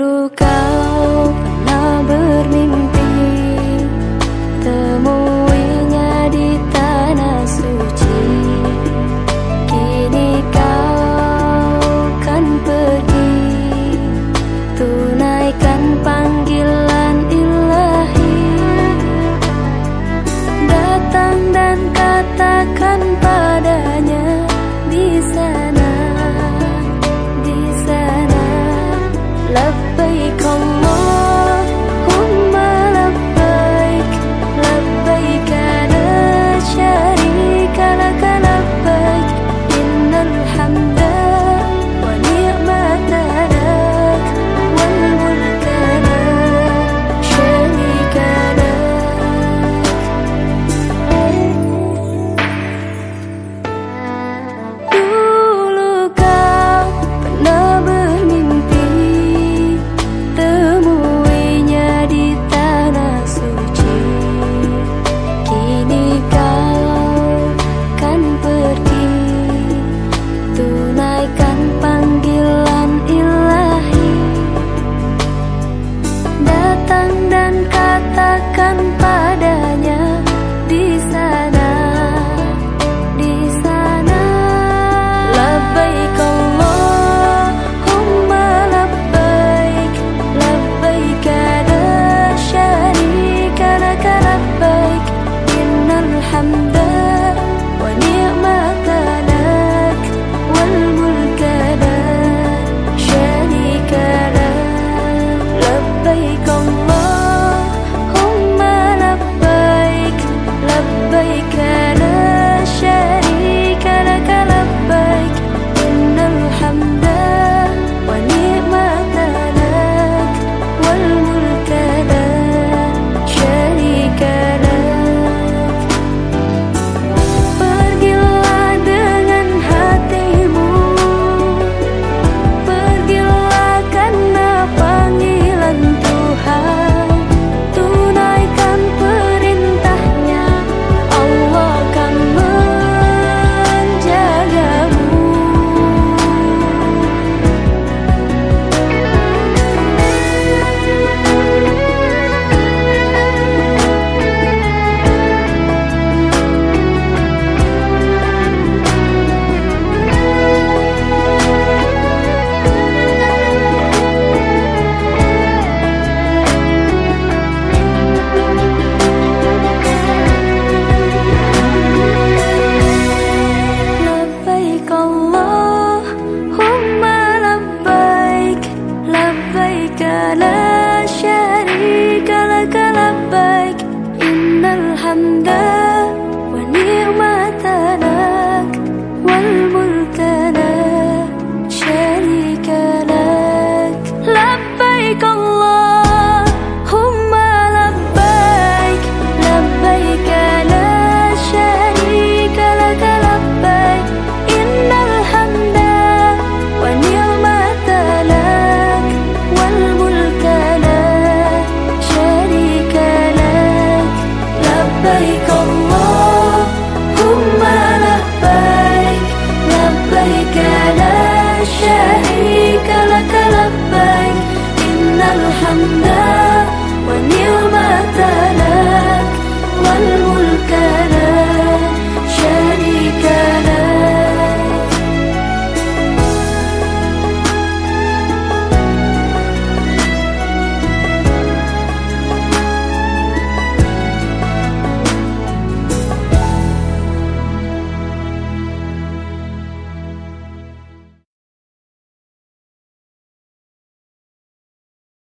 luka and the لا شريك لك لبيك إن الحمد